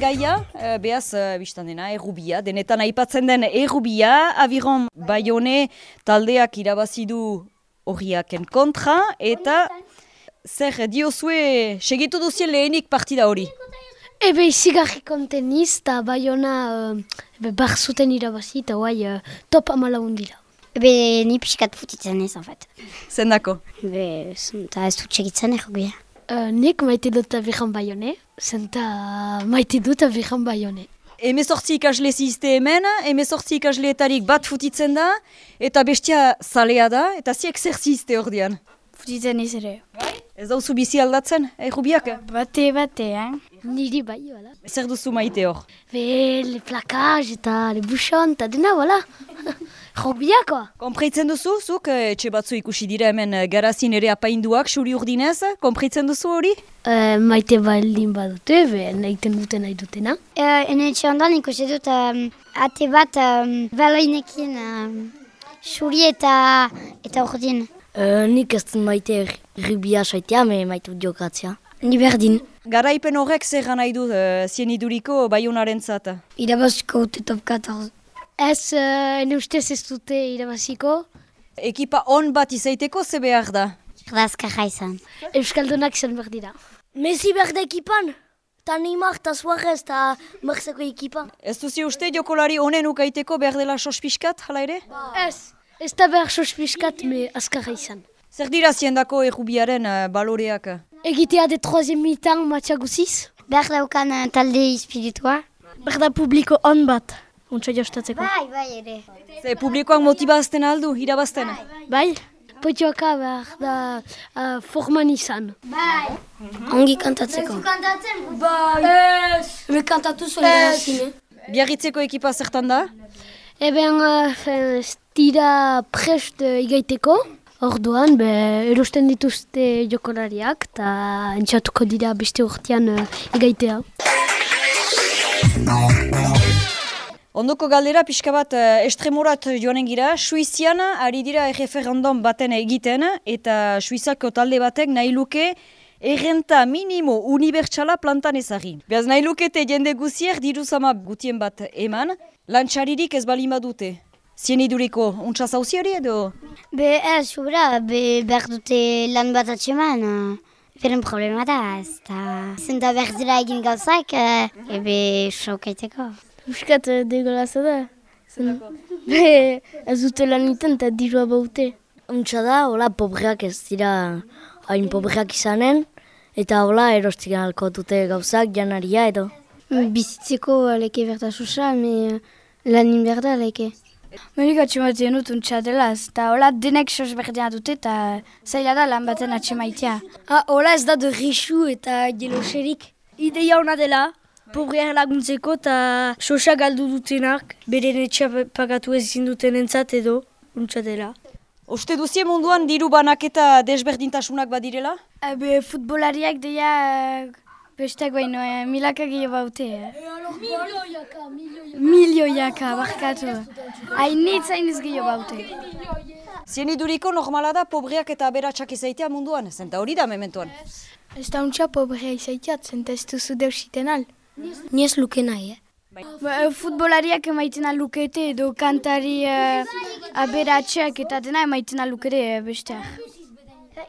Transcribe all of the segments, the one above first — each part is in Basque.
gaia, uh, behaz, uh, biztan dena, errubia, denetan aipatzen den errubia, abiron baione taldeak irabazidu horriaken kontra, eta zer diozue segitu duzien lehenik partida hori? Ebe izigarri konteniz eta baiona uh, bar zuten irabazi eta guai top amala dira. Ebe ni pixkat futitzen ez, en fait. Zendako? Ebe, zenta ez dut segitzen errubia. Uh, nik maite dut abiran baione, zenta maite dut abiran baione. Hemezortzi ikasle zizte hemen, hemezortzi ikasleetarik bat futitzen da, eta bestia zalea da, eta ziek zer zizte hor dian. Futitzen ez ere. Ez dauzu bizi aldatzen, errubiak? Bate, bate, eh? Niri bai, wala. Zer duzu maite hor? Be, le plakaz eta le buxon eta dena, wala. Robiakoa. Konpreitzen duzu, zuk eh, etxe batzu ikusi dira hemen eh, garazin ere apainduak, suri urdinez, konpreitzen duzu hori? Uh, maite baldin badute, be, nahiten dute nahi dutena. Uh, ene etxe ondan ikusi dut um, ate bat um, baloinekin um, suri eta eta urdin. Uh, nik ez dut maite ribia saitea, me maite jokatzea. Ni berdin. Garaipen horrek zer nahi du uh, zieniduriko baiunaren zata? Irabaziko dute top 14. Ez, uh, ene ustez ez dute irabaziko. Ekipa on bat izaiteko ze behar da? Erdazkarra izan. Euskaldunak izan behar dira. Messi behar da ekipan. Ta Neymar, ta Suarez, ta Marzako ekipa. Ez duzi uste jokolari honen ukaiteko behar dela sospiskat, hala ere? Ez, ez da behar sospiskat, me azkarra izan. Zer dira ziendako errubiaren uh, baloreak? Egitea de troazien mitan matxa guziz. Behar daukan uh, talde espiritua. Behar da publiko on bat, untsa jostatzeko. Bai, bai ere. Ze publikoak motibazten aldu, irabazten? Bai? Potioaka behar da uh, forman izan. Bai. Ongi kantatzeko. Kantatzen, Bai. Ez. Me kantatu zuen zine. Biarritzeko ekipa zertan da? Eben, uh, ez dira prest uh, igaiteko. Orduan, be, erosten dituzte jokolariak eta entxatuko dira beste urtean uh, igaitea. Ondoko galdera pixka bat uh, estremorat joanen gira, Suizian ari dira erreferendum baten egiten eta Suizako talde batek nahi luke errenta minimo unibertsala plantan ezagin. Beaz nahi lukete jende guzier diru sama gutien bat eman, lantxaririk ez bali badute. Zien iduriko, untsa zauziari edo? Be ez, sobra, be behar dute lan bat atxeman. Beren problema da, ez da. Zenta behar dira egin gauzak, uh, ebe sokaiteko. Puskat degolaza da. Be, ez dute lan iten eta dirua baute. Untsa da, hola, pobreak ez dira hain pobreak izanen, eta hola, erostik alko dute gauzak, janaria edo. Bizitzeko leke berda susa, me lanin berda leke. Menik atxemaiten dut untsa dela, eta hola denek sos berdina dute eta zaila da lan baten atxemaitea. Ah, hola ez da de rixu eta geloserik. Ideia hona dela, pobreak laguntzeko eta sosa galdu dutenak, beren etxea pagatu ezin duten entzat edo, untsa dela. Uste duzie munduan diru banak eta desberdintasunak badirela? Ebe futbolariak deia besteak baino, eh, milaka gehiago baute. Eh. Milioiaka, barkatu. Hainitz hainitz gehiago baute. Zien iduriko normala da pobreak eta aberatsak izaitea munduan, zenta hori da mementuan. Ez da untsa pobrea izaiteat, zenta ez duzu deusiten al. Ni ez luke nahi, eh? Ba, eh, futbolariak emaiten alukete edo kantari uh, aberatxeak eta dena emaiten alukere uh, besteak.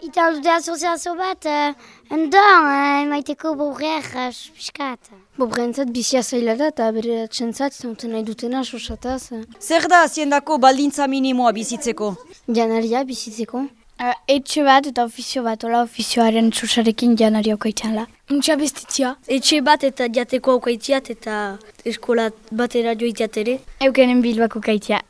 Itan dute asoziazio bat, uh, endon, uh, maiteko bobreak uh, piskat. Bobrentzat bizia zaila da eta bere atxentzat zauten nahi dutena sosataz. Zer da ziendako baldintza minimoa bizitzeko? Janaria bizitzeko. Uh, etxe bat eta ofizio bat, ola ofizioaren susarekin janari okaitzen la. Untsa bestitzia. Etxe bat eta jateko aukaitziat eta eskola batera joitiat ere. Eukenen bilbako kaitzia.